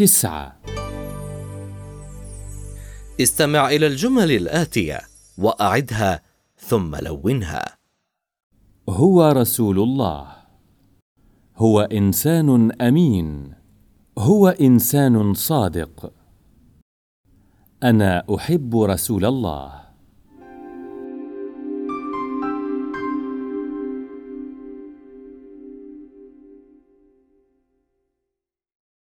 تسعة. استمع إلى الجمل الآتية وأعدها ثم لونها. هو رسول الله. هو إنسان أمين. هو إنسان صادق. أنا أحب رسول الله.